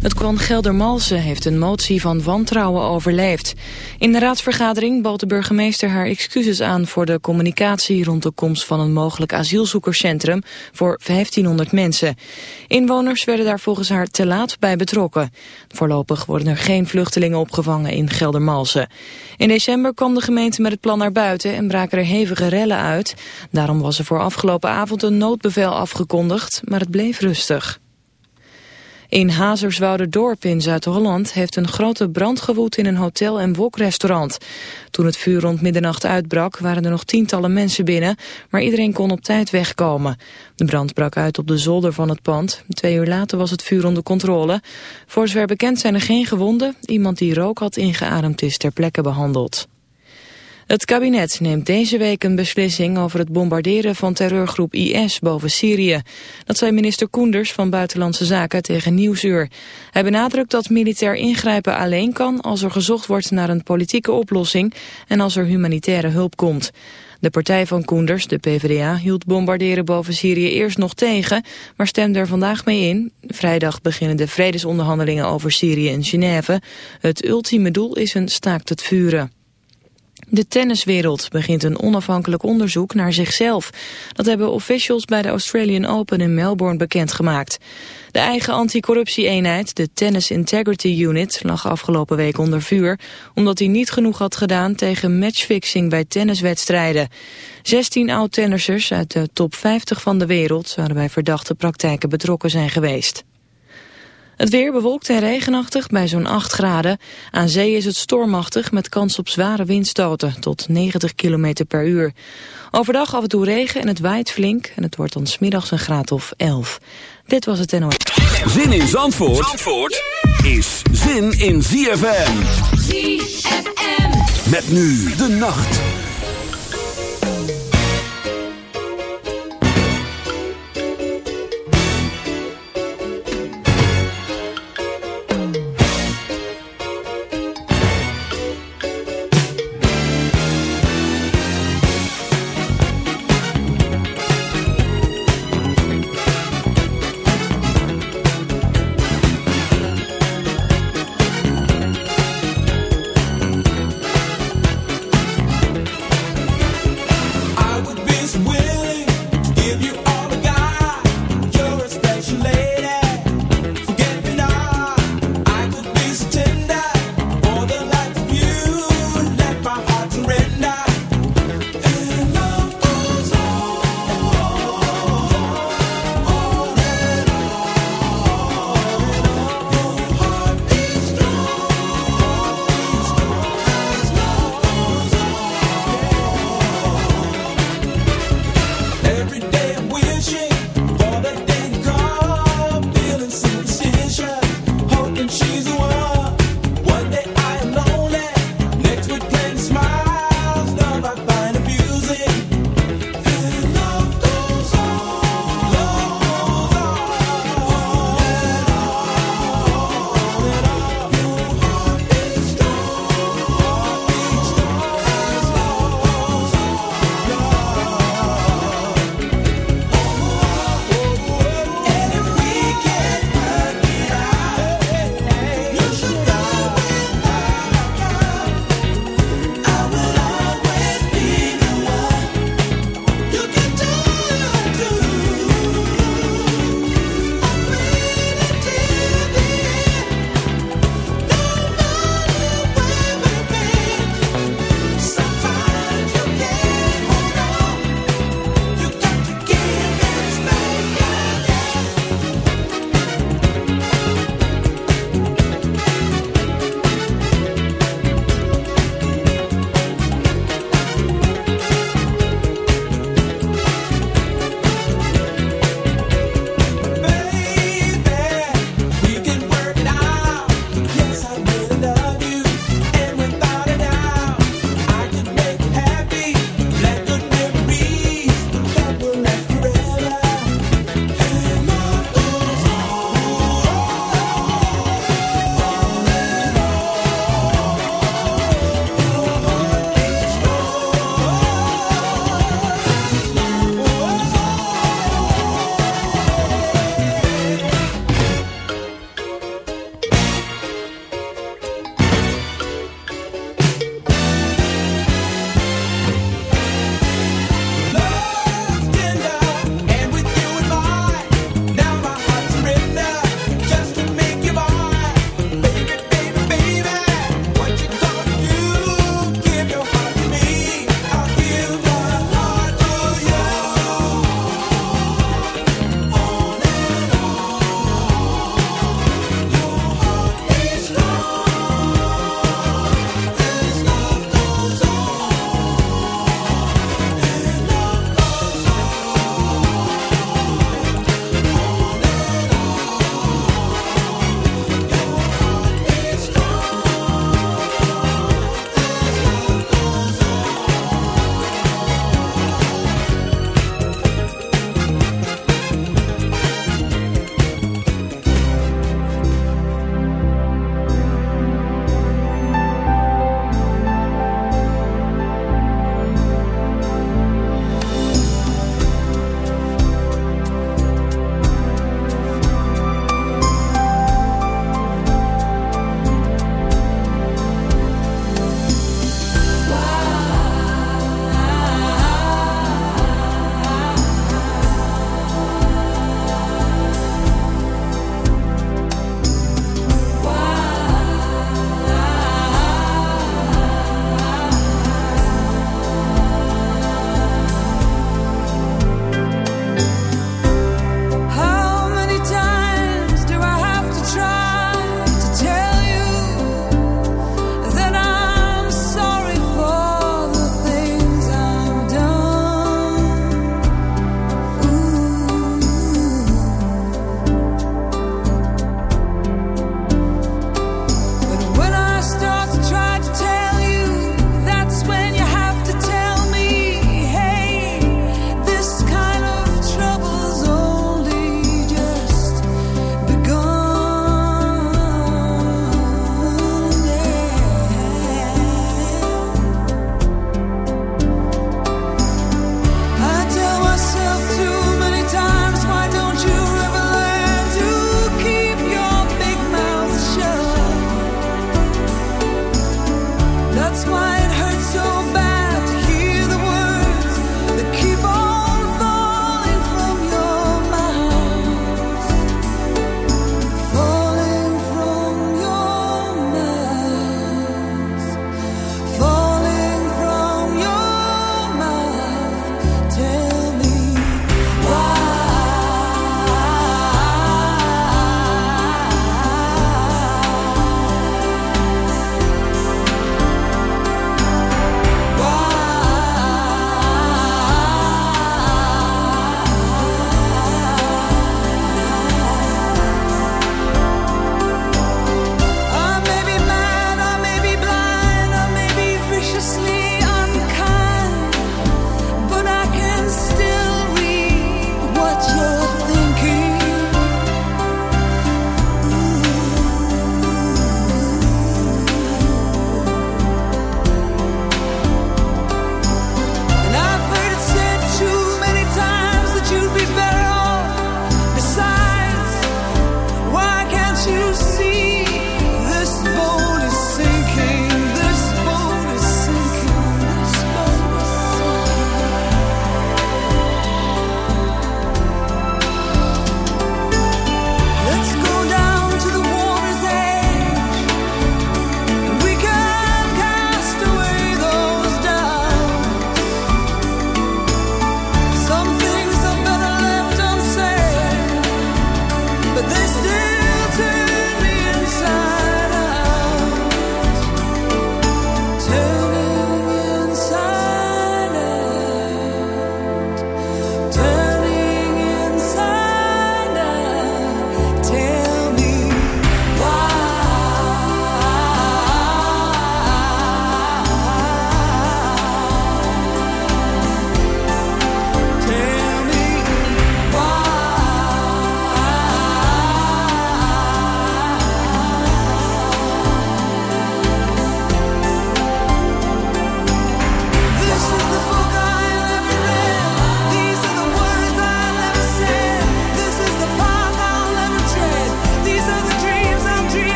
Het kwan Geldermalsen heeft een motie van wantrouwen overleefd. In de raadsvergadering bood de burgemeester haar excuses aan... voor de communicatie rond de komst van een mogelijk asielzoekerscentrum... voor 1500 mensen. Inwoners werden daar volgens haar te laat bij betrokken. Voorlopig worden er geen vluchtelingen opgevangen in Geldermalsen. In december kwam de gemeente met het plan naar buiten... en braken er hevige rellen uit. Daarom was er voor afgelopen avond een noodbevel afgekondigd... maar het bleef rustig. In Hazerswoude-dorp in Zuid-Holland heeft een grote brand gewoed in een hotel- en wokrestaurant. Toen het vuur rond middernacht uitbrak waren er nog tientallen mensen binnen, maar iedereen kon op tijd wegkomen. De brand brak uit op de zolder van het pand. Twee uur later was het vuur onder controle. Voor zover bekend zijn er geen gewonden. Iemand die rook had ingeademd is ter plekke behandeld. Het kabinet neemt deze week een beslissing over het bombarderen van terreurgroep IS boven Syrië. Dat zei minister Koenders van Buitenlandse Zaken tegen Nieuwsuur. Hij benadrukt dat militair ingrijpen alleen kan als er gezocht wordt naar een politieke oplossing en als er humanitaire hulp komt. De partij van Koenders, de PvdA, hield bombarderen boven Syrië eerst nog tegen, maar stemde er vandaag mee in. Vrijdag beginnen de vredesonderhandelingen over Syrië in Genève. Het ultieme doel is een staakt het vuren. De tenniswereld begint een onafhankelijk onderzoek naar zichzelf. Dat hebben officials bij de Australian Open in Melbourne bekendgemaakt. De eigen anticorruptie-eenheid, de Tennis Integrity Unit, lag afgelopen week onder vuur... omdat hij niet genoeg had gedaan tegen matchfixing bij tenniswedstrijden. 16 oud-tennissers uit de top 50 van de wereld zouden bij verdachte praktijken betrokken zijn geweest. Het weer bewolkt en regenachtig bij zo'n 8 graden. Aan zee is het stormachtig met kans op zware windstoten tot 90 km per uur. Overdag af en toe regen en het waait flink en het wordt dan smiddags een graad of 11. Dit was het NOS. Zin in Zandvoort, Zandvoort is zin in ZFM. ZFM. Met nu de nacht.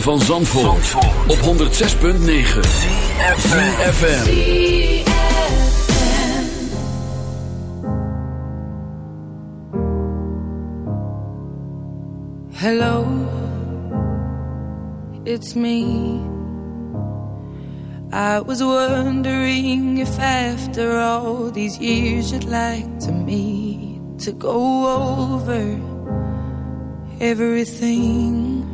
Van Zandvoort, op 106.9 CFFM Hello, it's me. I was wondering if after all these years you'd like to meet To go over everything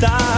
está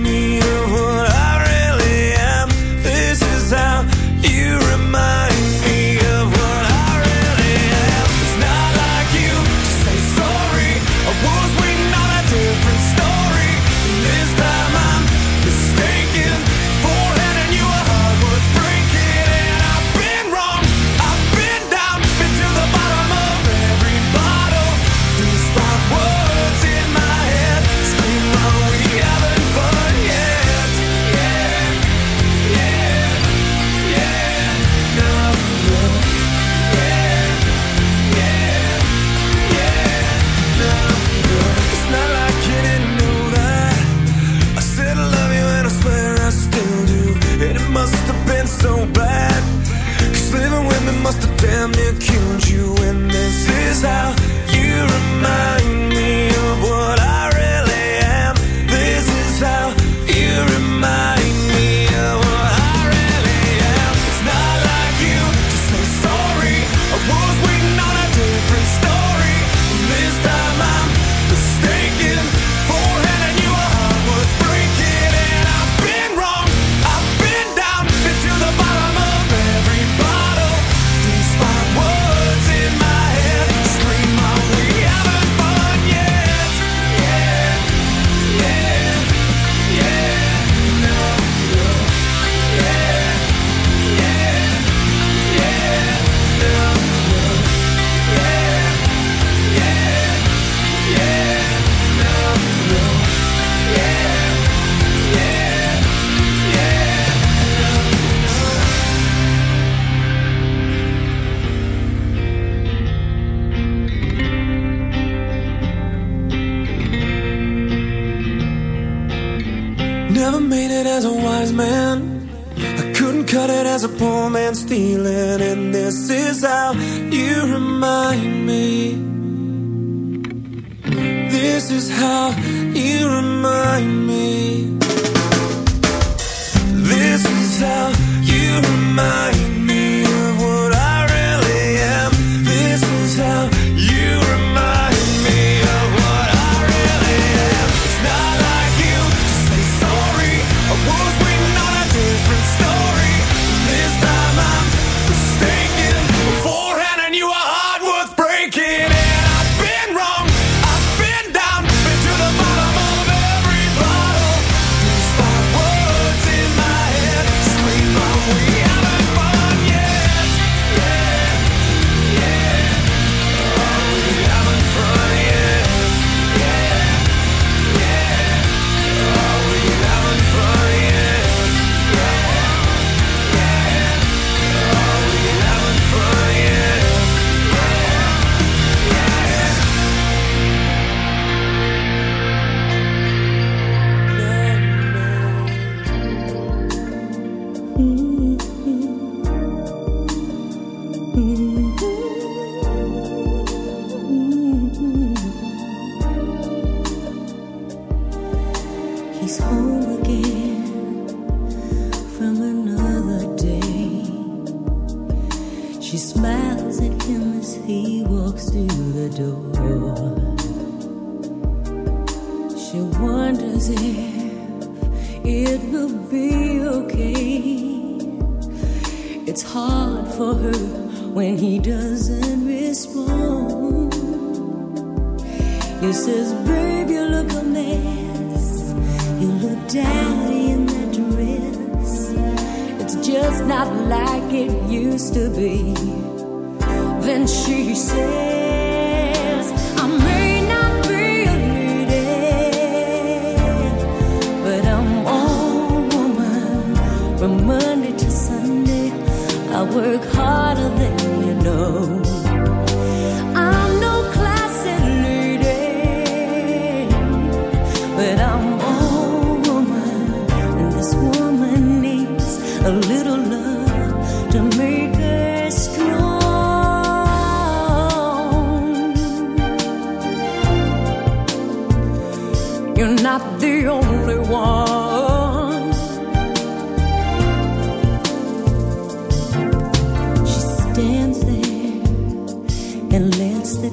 Work harder than you know. I'm no lady, but I'm woman, and this woman needs a little love to make her strong. You're not the only one.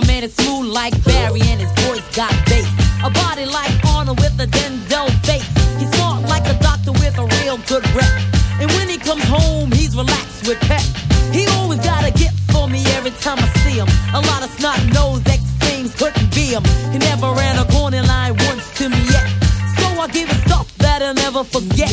My man is smooth like Barry and his voice got bass. A body like Arnold with a Denzel face. He's smart like a doctor with a real good rep. And when he comes home, he's relaxed with pep. He always got a gift for me every time I see him. A lot of snot nose ex things couldn't be him. He never ran a corner line once to me yet. So I give him stuff that I'll never forget.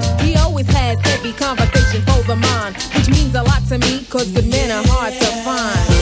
Susan. He always has heavy conversation for the mind, which means a lot to me, cause good men are hard to find.